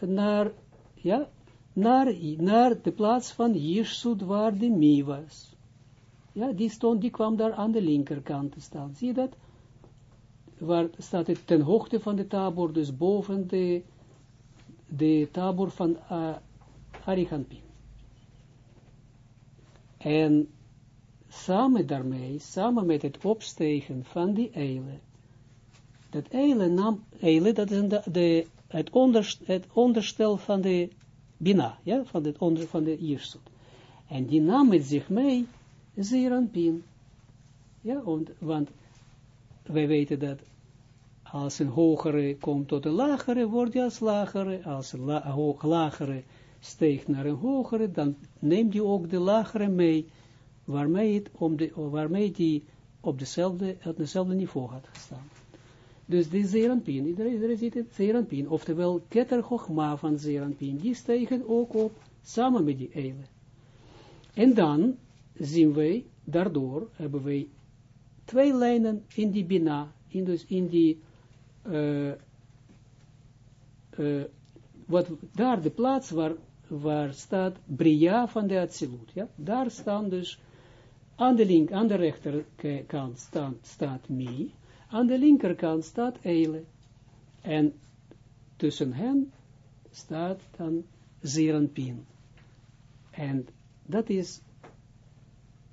naar, ja, naar, naar de plaats van Jirsut waar de Mie was. Ja, die stond, die kwam daar aan de linkerkant te staan. Zie je dat? Waar staat het ten hoogte van de tabor, dus boven de, de tabor van uh. En samen daarmee, samen met het opstegen van die eile, dat eile nam, eile, dat is de, de, het, onderstel, het van de bina, ja, van, het onder, van de iersut. En die nam met zich mee zeeranpin. Ja, want, want wij weten dat als een hogere komt tot een lagere, wordt hij als lagere, als een la, lagere steekt naar een hogere, dan neemt hij ook de lagere mee, waarmee, het om de, waarmee die op, dezelfde, op dezelfde niveau gaat staan. Dus die Zeranpin, ziet het, Zeranpin, oftewel Keter Chochma van Zeranpin, die stegen ook op, samen met die Eile. En dan zien wij, daardoor hebben wij twee lijnen in die Bina, in, dus in die, uh, uh, wat, daar de plaats waar waar staat Bria van de Atsilut. Ja? Daar staan dus, aan de, link, aan de rechterkant staat, staat Mi, aan de linkerkant staat Eile. En tussen hen staat dan Zeranpin. En dat is,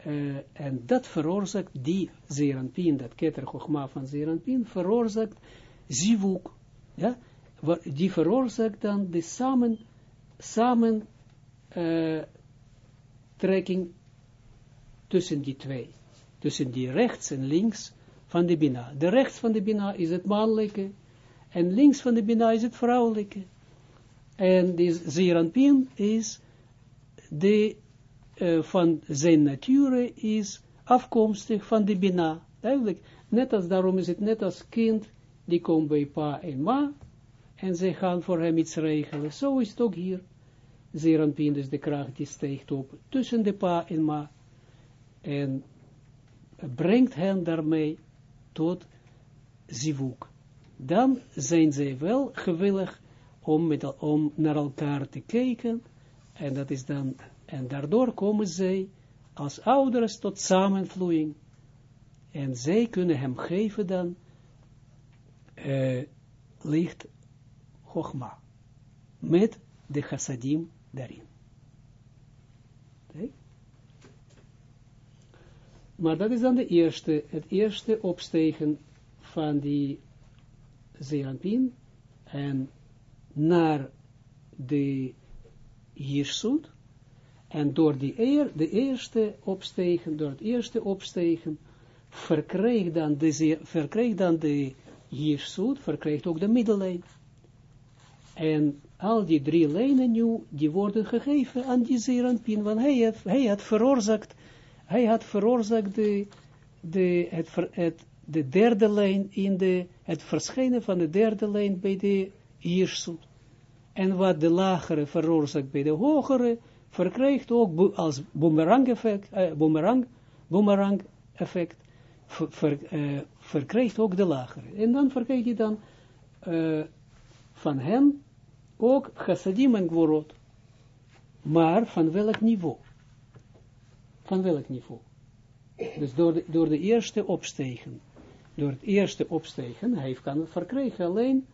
uh, en dat veroorzaakt die Zeranpin, dat keter van Zeranpin, veroorzaakt Zivuk. Ja? Die veroorzaakt dan de samen samen uh, trekking tussen die twee. Tussen die rechts en links van de Bina. De rechts van de Bina is het mannelijke. En links van de Bina is het vrouwelijke. En die Zeranpin is de, uh, van zijn nature is afkomstig van de Bina. Duidelijk. Net als, daarom is het net als kind, die komt bij pa en ma, en ze gaan voor hem iets regelen. Zo is het ook hier. Zeranpin, dus de kracht die steekt op tussen de pa en ma, en brengt hen daarmee tot zivuk. Dan zijn zij wel gewillig om, met, om naar elkaar te kijken, en dat is dan, en daardoor komen zij als ouders tot samenvloeiing, en zij kunnen hem geven dan uh, licht Chogma, met de chassadim daarin. Maar dat is dan de eerste, het eerste opstegen van die Zeranpin en naar de Jirsut. En door die eer, de eerste opstegen, door het eerste opstegen, verkreeg dan de, verkreeg verkreeg ook de middellijn. En al die drie lijnen nu, die worden gegeven aan die Zeranpin, want hij, heeft, hij had veroorzaakt, hij had veroorzaakt de, de, het, het, de derde lijn in de, het verschijnen van de derde lijn bij de Jirsut. En wat de lagere veroorzaakt bij de hogere, verkrijgt ook als boomerang effect, eh, boomerang, boomerang effect, uh, verkrijgt ook de lagere. En dan verkrijg je dan uh, van hen ook chassadim en gvorot. Maar van welk niveau? Van welk niveau? Dus door de, door de eerste opstegen. door het eerste opstegen, hij kan het verkrijgen alleen,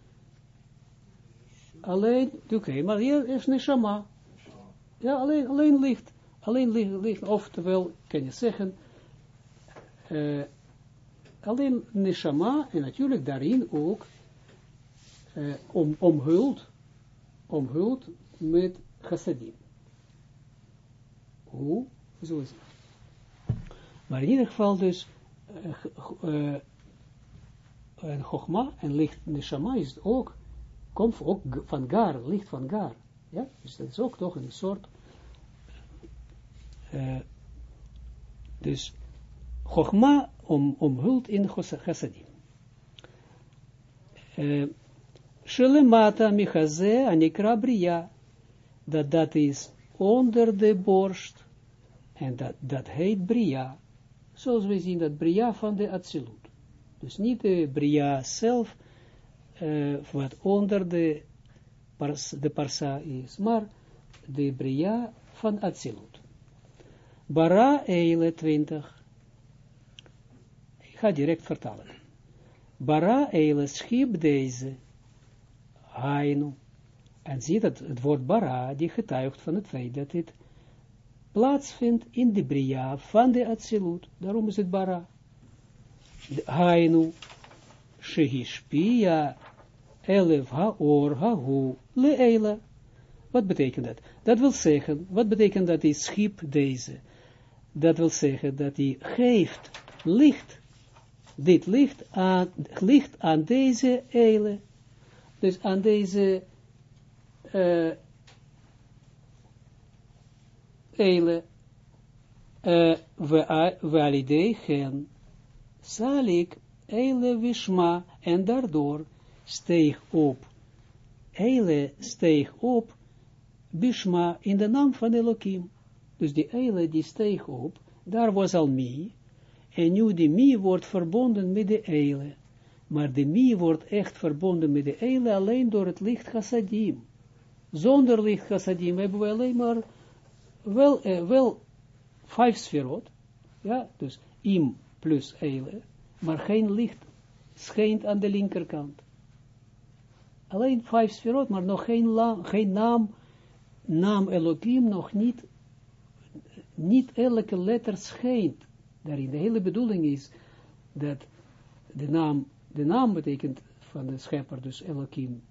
alleen, oké, maar hier is neshama. Ja, alleen, alleen licht, alleen licht, licht, oftewel, kan je zeggen, uh, alleen neshama, en natuurlijk daarin ook, uh, om, omhuld, omhuld met chassadim. Hoe? Zo is het. Maar in ieder geval dus, uh, en Chogma en licht Neshama is ook, komt ook van Gar, licht van Gar. Ja, dus dat is ook toch een soort, uh, dus Chogma om, omhult in Chassadim. Shelemata michaze anikra bria, dat dat is onder de borst, en dat, dat heet bria, zoals we zien dat bria van de Atsilut. Dus niet de Bria zelf, uh, wat onder de, pars, de Parsa is, maar de Bria van Atsilut. Bara Eile 20. Ik ga direct vertalen. Bara Eile schiep deze, Hainu. En zie dat het woord bara, die getuigt van het feit dat dit plaatsvindt in de Bria van de Atsilut. Daarom is het bara. Hainu, Shehishpia, Elef Haor Hahu Leela. Wat betekent dat? Dat wil zeggen, wat betekent dat hij schiep deze? Dat wil zeggen dat hij geeft licht, dit licht aan, licht aan deze eile. Dus aan deze uh, eile, uh, we alidee gen Salik, Eile Wishma, en daardoor steeg op. Eile steeg op, Bishma, in de naam van Elohim. Dus die Eile die steeg op, daar was al Mi, en nu die Mi wordt verbonden met de Eile. Maar de Mi wordt echt verbonden met de Eile alleen door het licht Chassadim. Zonder licht Chassadim hebben we alleen maar wel, eh, wel vijf sferot, ja, dus im plus eile, maar geen licht schijnt aan de linkerkant. Alleen vijf sferot, maar nog geen, la, geen naam, naam Elohim, nog niet, niet elke letter schijnt daarin. De hele bedoeling is dat de naam, de naam betekent van de schepper, dus Elohim,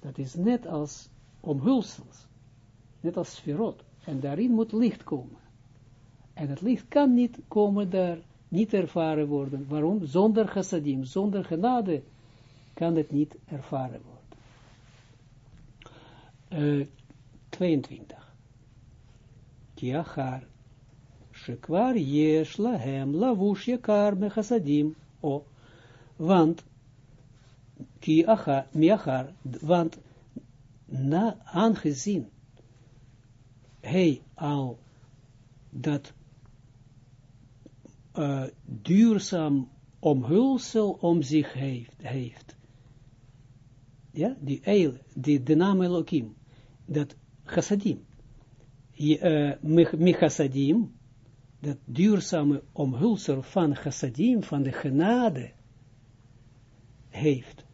dat is net als omhulsels, net als sferot. En daarin moet licht komen. En het licht kan niet komen daar niet ervaren worden. Waarom? Zonder chassadim, zonder genade kan het niet ervaren worden. Uh, 22. Kiachar. Shekwar yesh lahem lavush yakar me chassadim. O. Want, ki achar, miachar, want, na aangezien, hij al dat uh, duurzaam omhulsel om zich heeft. heeft. Ja, die eil, die, de naam Elohim, dat chassadim. Uh, dat duurzame omhulsel van chassadim, van de genade, heeft.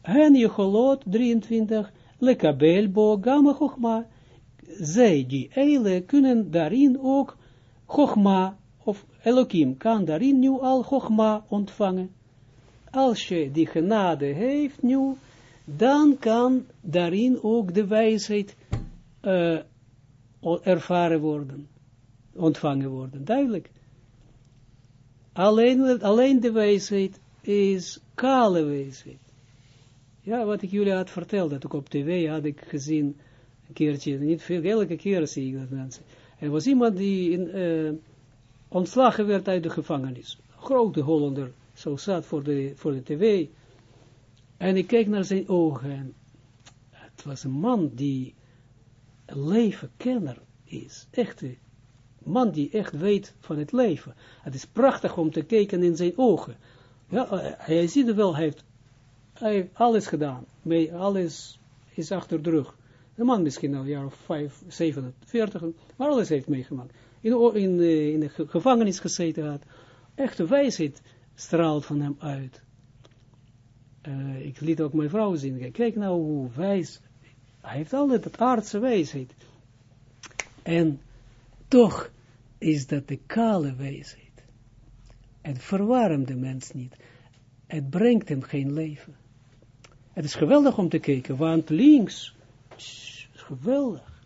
En Jecholot 23, lekabel bo chokma, zij die eile kunnen daarin ook chokma of Elohim kan daarin nu al Chogma ontvangen. Als je die genade heeft nu, dan kan daarin ook de wijsheid uh, ervaren worden, ontvangen worden. Duidelijk. Alleen, alleen de wijsheid is kale wijsheid. Ja, wat ik jullie had verteld, dat ook op tv had ik gezien, een keertje, niet veel, elke keer zie ik dat mensen. Er was iemand die in... Uh, ontslagen werd uit de gevangenis. Grote Hollander, zo zat voor de, voor de tv. En ik keek naar zijn ogen en het was een man die een levenkenner is. Echte man die echt weet van het leven. Het is prachtig om te kijken in zijn ogen. Ja, hij ziet er wel, hij heeft, hij alles gedaan. Alles is achter de rug. De man misschien al een jaar of 5, 47, maar alles heeft meegemaakt in, in, in de gevangenis gezeten had, echte wijsheid, straalt van hem uit. Uh, ik liet ook mijn vrouw zien, kijk nou hoe wijs, hij heeft altijd het aardse wijsheid. En toch is dat de kale wijsheid. Het verwarmt de mens niet. Het brengt hem geen leven. Het is geweldig om te kijken, want links, geweldig.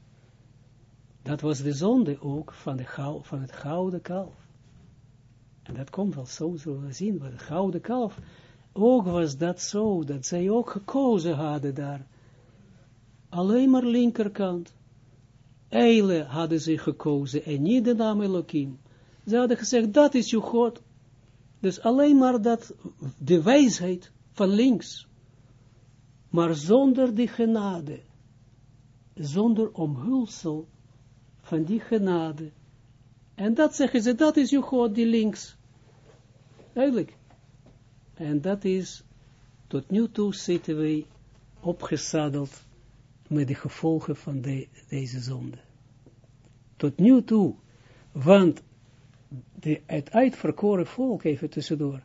Dat was de zonde ook van, de van het gouden kalf. En dat komt wel zo, zullen we zien, want het gouden kalf, ook was dat zo, dat zij ook gekozen hadden daar. Alleen maar linkerkant. Eile hadden ze gekozen en niet de naam Elohim. Ze hadden gezegd, dat is uw God. Dus alleen maar dat, de wijsheid van links. Maar zonder die genade. Zonder omhulsel van die genade. En dat zeggen ze, dat is uw God, die links. Eigenlijk. En dat is, tot nu toe zitten wij opgezadeld met de gevolgen van de, deze zonde. Tot nu toe. Want de, het uitverkoren volk, even tussendoor,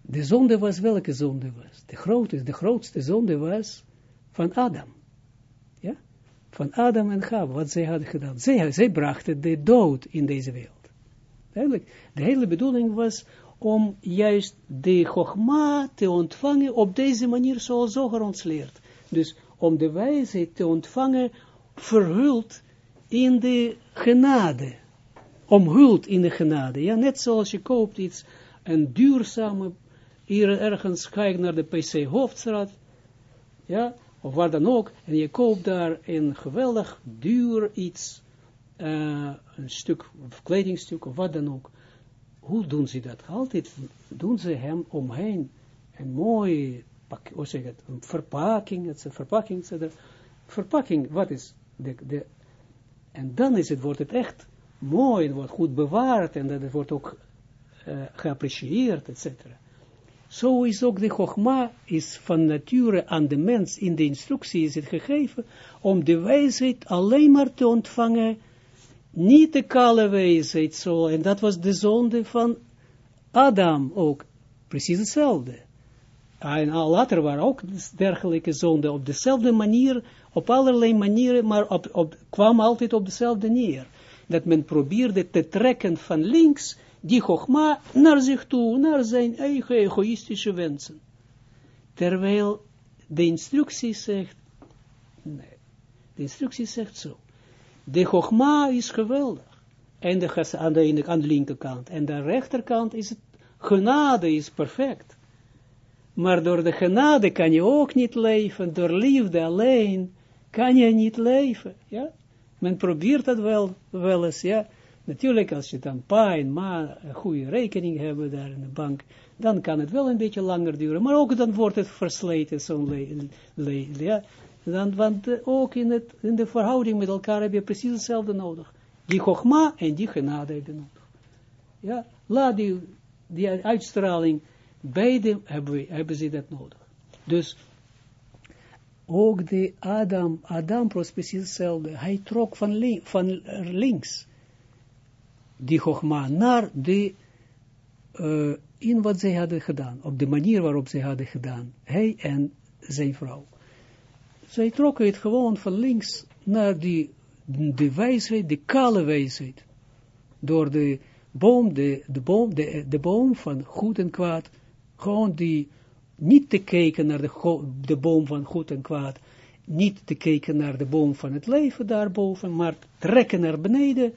de zonde was, welke zonde was? De grootste, de grootste zonde was van Adam. Van Adam en Gav, wat zij hadden gedaan. Zij, zij brachten de dood in deze wereld. Eigenlijk, de hele bedoeling was om juist de Chogma te ontvangen op deze manier zoals Zoger ons leert. Dus om de wijsheid te ontvangen, verhuld in de genade. Omhuld in de genade. Ja, net zoals je koopt iets, een duurzame, hier ergens, kijk naar de PC Hoofdstraat, ja, of waar dan ook, en je koopt daar een geweldig duur iets, uh, een stuk, of kledingstuk, of wat dan ook. Hoe doen ze dat? Altijd doen ze hem omheen een mooi hoe zeg het, een verpakking, het is een verpakking, verpakking, wat is, de, de, en dan is het, wordt het echt mooi, het wordt goed bewaard, en dat wordt ook uh, geapprecieerd, etc. Zo is ook de Chogma, is van nature aan de mens, in de instructie is het gegeven, om de wijsheid alleen maar te ontvangen, niet de kale wijsheid, zo, en dat was de zonde van Adam ook, precies hetzelfde. En later waren ook dergelijke zonden op dezelfde manier, op allerlei manieren, maar op, op, kwam altijd op dezelfde neer. Dat men probeerde te trekken van links die Chogma naar zich toe, naar zijn eigen egoïstische wensen. Terwijl de instructie zegt, nee, de instructie zegt zo, de Chogma is geweldig, en de, aan, de, aan de linkerkant, en de rechterkant is het, genade is perfect. Maar door de genade kan je ook niet leven, door liefde alleen kan je niet leven, ja. Men probeert dat wel, wel eens, ja. Natuurlijk, als je dan pa en ma een goede rekening hebben daar in de bank, dan kan het wel een beetje langer duren, maar ook dan wordt het versleten, zo'n ja. Dan, want uh, ook in, het, in de verhouding met elkaar heb je precies hetzelfde nodig. Die chogma en die genade heb je nodig. Ja, laat die, die uitstraling Beide hebben, hebben ze dat nodig. Dus ook de Adam, Adam was precies hetzelfde. Hij trok van, van links die Chogma naar de, in wat zij hadden gedaan, op de manier waarop zij hadden gedaan, hij en zijn vrouw. Zij trokken het gewoon van links naar die, de wijsheid, de kale wijsheid, door de boom, de, de boom, de, de boom van goed en kwaad, gewoon die, niet te kijken naar de, de boom van goed en kwaad, niet te kijken naar de boom van het leven daarboven, maar trekken naar beneden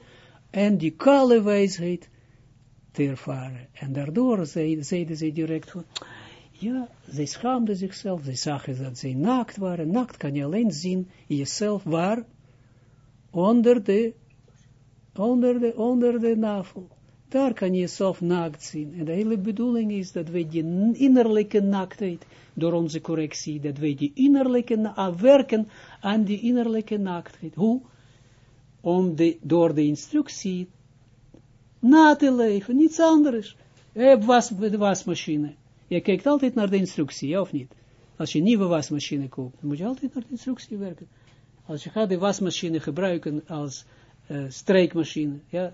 en die kale wijsheid te ervaren. En daardoor zeiden ze direct ja, zij schaamden zichzelf, zij zagen dat zij naakt waren. Naakt kan je alleen zien jezelf waar? Onder de, onder de, onder de navel. Daar kan je jezelf naakt zien. En de hele bedoeling is dat wij die innerlijke naaktheid, door onze correctie, dat wij die innerlijke, werken aan die innerlijke naaktheid. Hoe? Om de, door de instructie na te leven, niets anders. Heb was, de wasmachine. Je kijkt altijd naar de instructie, ja of niet? Als je een nieuwe wasmachine koopt, moet je altijd naar de instructie werken. Als je gaat de wasmachine gebruiken als uh, streekmachine, ja,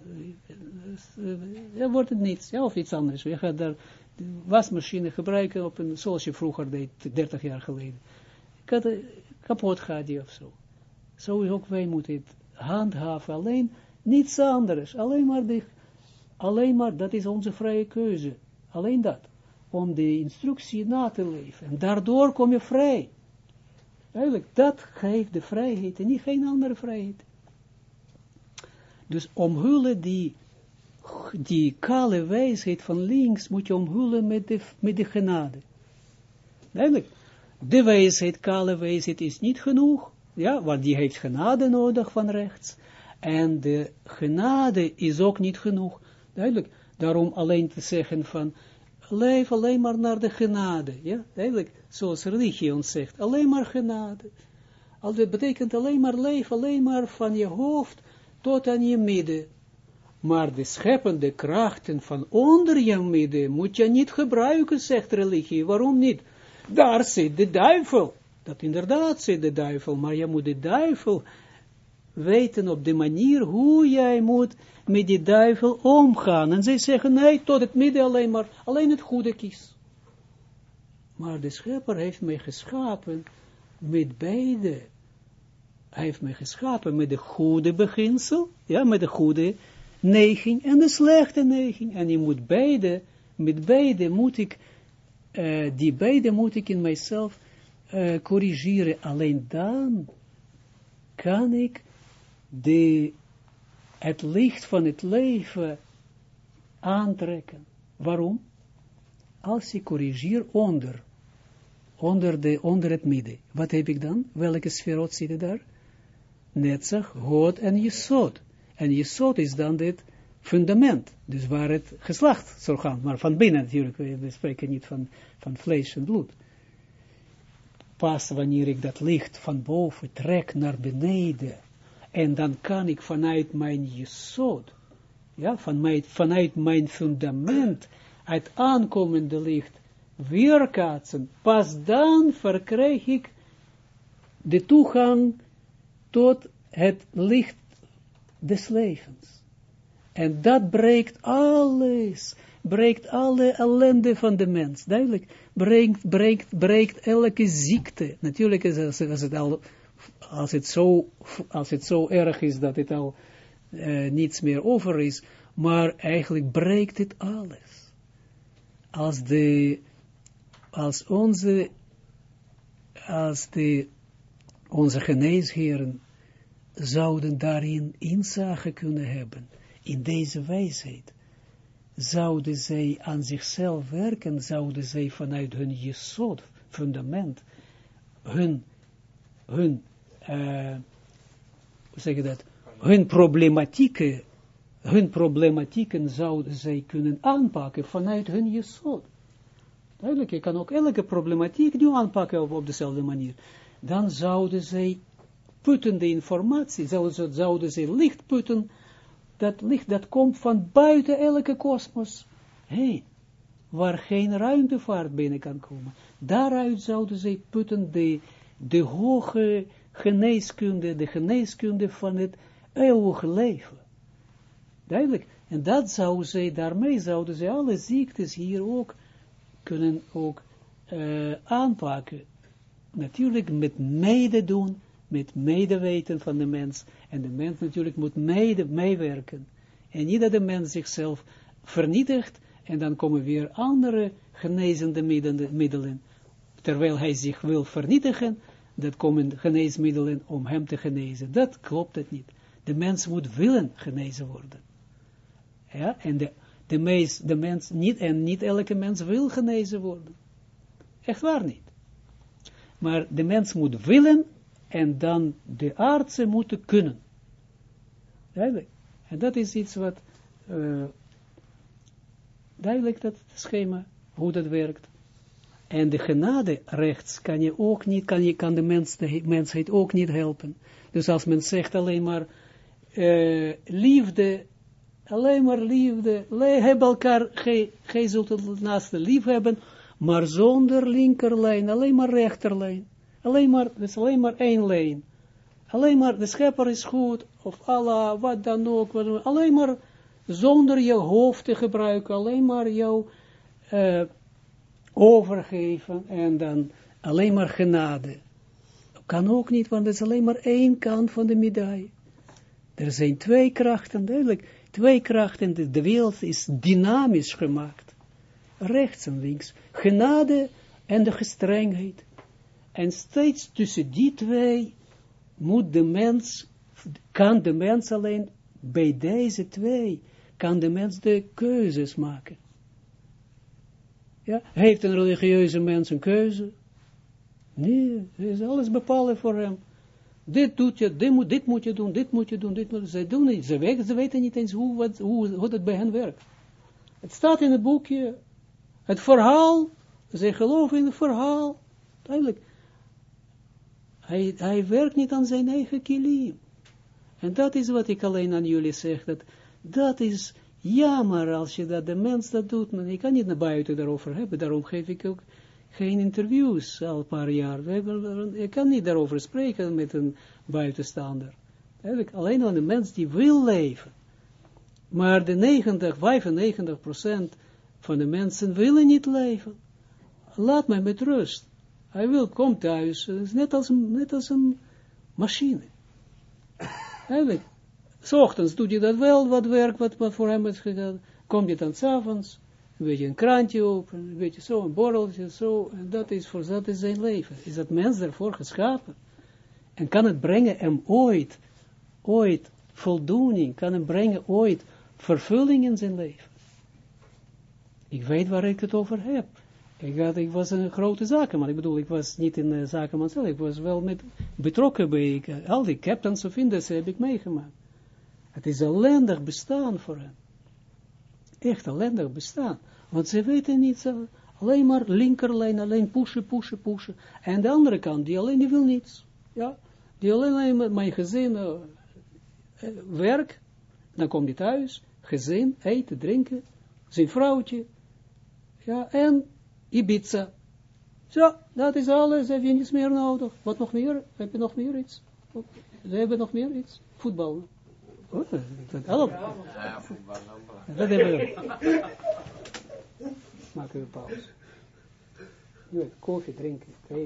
dan wordt het niets, ja, of iets anders. Je gaat daar de wasmachine gebruiken op een, zoals je vroeger deed, 30 jaar geleden. Kapot gaat die of zo. Zo is ook wij moeten het handhaven, alleen niets anders, alleen maar, de, alleen maar, dat is onze vrije keuze, alleen dat, om de instructie na te leven. En daardoor kom je vrij. Eigenlijk, dat geeft de vrijheid en niet geen andere vrijheid. Dus omhullen die, die kale wijsheid van links, moet je omhullen met de, met de genade. Eigenlijk, de wijsheid, kale wijsheid is niet genoeg, ja, want die heeft genade nodig van rechts. En de genade is ook niet genoeg. Duidelijk, daarom alleen te zeggen van, leef alleen maar naar de genade. Ja, duidelijk, zoals religie ons zegt, alleen maar genade. Al dat betekent alleen maar leef, alleen maar van je hoofd tot aan je midden. Maar de scheppende krachten van onder je midden moet je niet gebruiken, zegt religie. Waarom niet? Daar zit de duivel. Dat inderdaad zit de duivel, maar je moet de duivel weten op de manier hoe jij moet met die duivel omgaan. En zij zeggen, nee, tot het midden alleen maar, alleen het goede kies. Maar de schepper heeft mij geschapen met beide. Hij heeft mij geschapen met de goede beginsel, ja, met de goede neiging en de slechte neiging. En je moet beide, met beide moet ik, uh, die beide moet ik in mijzelf uh, corrigeren. Alleen dan kan ik de, het licht van het leven aantrekken. Waarom? Als ik corrigeer onder, onder, de, onder het midden. Wat heb ik dan? Welke sferot zitten daar? Netzach, God en Jesod. En Jesod is dan dit fundament, dus waar het geslacht zal gaan, maar van binnen natuurlijk, we spreken niet van, van vlees en bloed. Pas wanneer ik dat licht van boven trek naar beneden, en dan kan ik vanuit mijn jesod, ja, van mijn, vanuit mijn fundament, het aankomende licht, weerkaatsen, pas dan verkrijg ik de toegang tot het licht des levens. En dat breekt alles, breekt alle ellende van de mens, duidelijk, breekt, breekt, breekt elke ziekte. Natuurlijk is het, als het al als het zo, als het zo erg is dat het al uh, niets meer over is, maar eigenlijk breekt het alles. Als de, als onze, als de, onze geneesheren zouden daarin inzage kunnen hebben, in deze wijsheid, zouden zij aan zichzelf werken, zouden zij vanuit hun jesod, fundament, hun, hun uh, hoe zeg je dat, hun problematieken, hun problematieken zouden zij kunnen aanpakken vanuit hun jesot. Duidelijk, je kan ook elke problematiek nu aanpakken op, op dezelfde manier. Dan zouden zij putten de informatie, zouden, zouden zij licht putten, dat licht dat komt van buiten elke kosmos heen, waar geen ruimtevaart binnen kan komen. Daaruit zouden zij putten de, de hoge geneeskunde, de geneeskunde van het eeuwige leven. Duidelijk. En dat zou zij, daarmee zouden ze alle ziektes hier ook kunnen ook uh, aanpakken. Natuurlijk met mededoen, met medeweten van de mens. En de mens natuurlijk moet mede, meewerken. En niet dat de mens zichzelf vernietigt en dan komen weer andere genezende middelen. Terwijl hij zich wil vernietigen, dat komen geneesmiddelen om hem te genezen. Dat klopt het niet. De mens moet willen genezen worden. Ja, en de, de, de mens niet, en niet elke mens wil genezen worden. Echt waar niet. Maar de mens moet willen en dan de artsen moeten kunnen. Duidelijk. En dat is iets wat uh, duidelijk dat schema, hoe dat werkt. En de genade rechts kan je ook niet, kan, je, kan de, mens, de mensheid ook niet helpen. Dus als men zegt alleen maar uh, liefde, alleen maar liefde, heb elkaar, gij zult het naaste lief hebben, maar zonder linkerlijn, alleen maar rechterlijn. Alleen maar, dus alleen maar één lijn. Alleen maar de schepper is goed, of Allah, wat dan ook, wat, alleen maar zonder je hoofd te gebruiken, alleen maar jou uh, overgeven en dan alleen maar genade. Kan ook niet, want het is alleen maar één kant van de medaille. Er zijn twee krachten, duidelijk, twee krachten, de wereld is dynamisch gemaakt. Rechts en links, genade en de gestrengheid. En steeds tussen die twee moet de mens, kan de mens alleen bij deze twee, kan de mens de keuzes maken. Ja, heeft een religieuze mens een keuze? Nee, is alles bepalen voor hem. Dit doet je, dit moet, dit moet je doen, dit moet je doen, dit moet je Ze doen niet, ze weten, ze weten niet eens hoe, wat, het bij hen werkt. Het staat in het boekje, het verhaal, ze geloven in het verhaal, duidelijk. Hij, hij werkt niet aan zijn eigen kilim. En dat is wat ik alleen aan jullie zeg, dat, dat is jammer als je dat, de mens dat doet, maar ik kan niet naar buiten daarover hebben, daarom geef ik ook geen interviews al een paar jaar. Ik kan niet daarover spreken met een buitenstaander. Eigenlijk alleen aan de mens die wil leven. Maar de 90, 95 procent van de mensen willen niet leven. Laat mij met rust. Hij wil, kom thuis. Is net als, net als een machine. Eigenlijk. S ochtends doet je dat wel, wat werk, wat, wat voor hem is gedaan. Kom je dan s'avonds, een beetje een krantje open, een beetje zo, een borreltje, zo. En dat is voor dat is zijn leven. Is dat mens daarvoor geschapen? En kan het brengen hem ooit, ooit voldoening, kan hem brengen ooit vervulling in zijn leven? Ik weet waar ik het over heb. Ik, had, ik was een grote zakenman. Ik bedoel, ik was niet in uh, zakenman zelf. Ik was wel met betrokken bij uh, al die captains of industry heb ik meegemaakt. Het is ellendig bestaan voor hen. Echt ellendig bestaan. Want ze weten niet, alleen maar linkerlijn, alleen pushen, pushen, pushen. En de andere kant, die alleen, die wil niets. Ja, die alleen met mijn gezin, werk, dan komt hij thuis, gezin, eten, drinken, zijn vrouwtje, ja, en Ibiza. Zo, dat is alles, heb je niets meer nodig. Wat nog meer? Heb je nog meer iets? Ze hebben nog meer iets? Voetbal. Oh, dat, help. Ja, voetbal. Dat hebben we. Maken we pauze. Nu, koffie drinken, thee.